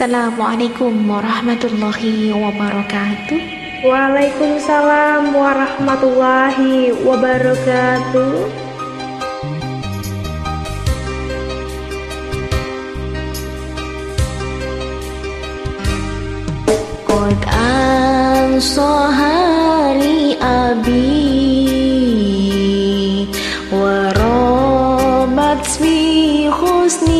Assalamualaikum warahmatullahi wabarakatuh. Waalaikumsalam warahmatullahi wabarakatuh. قد sohari abi warobatsmi husni.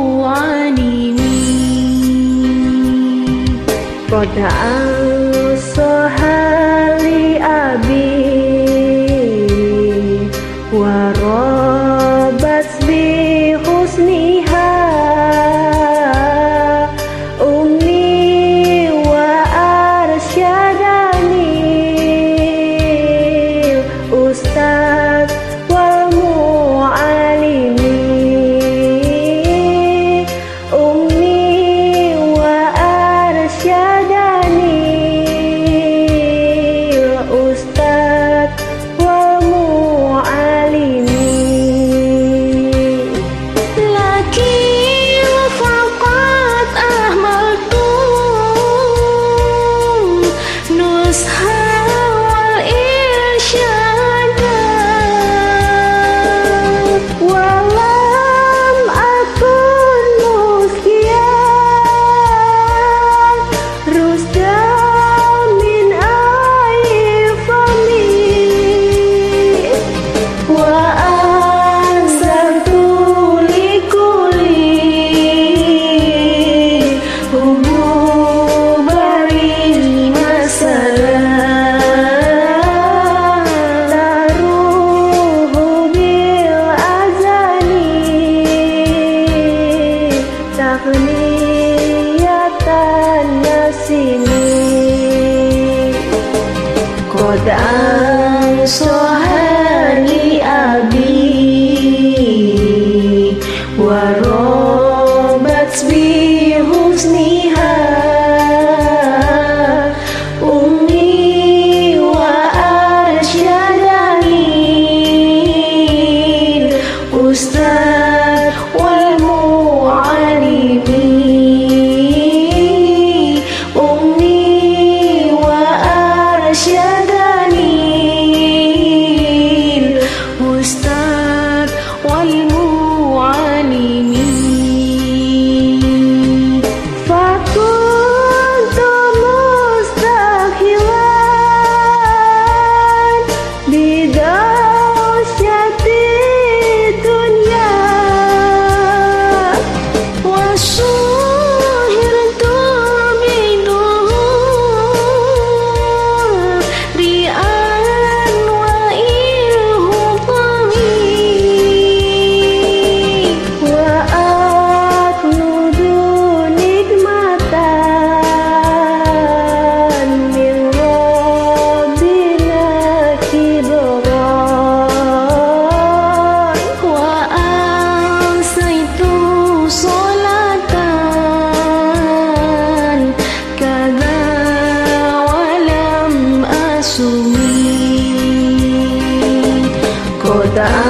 Kau demi kau terasa. Pag ang keadaan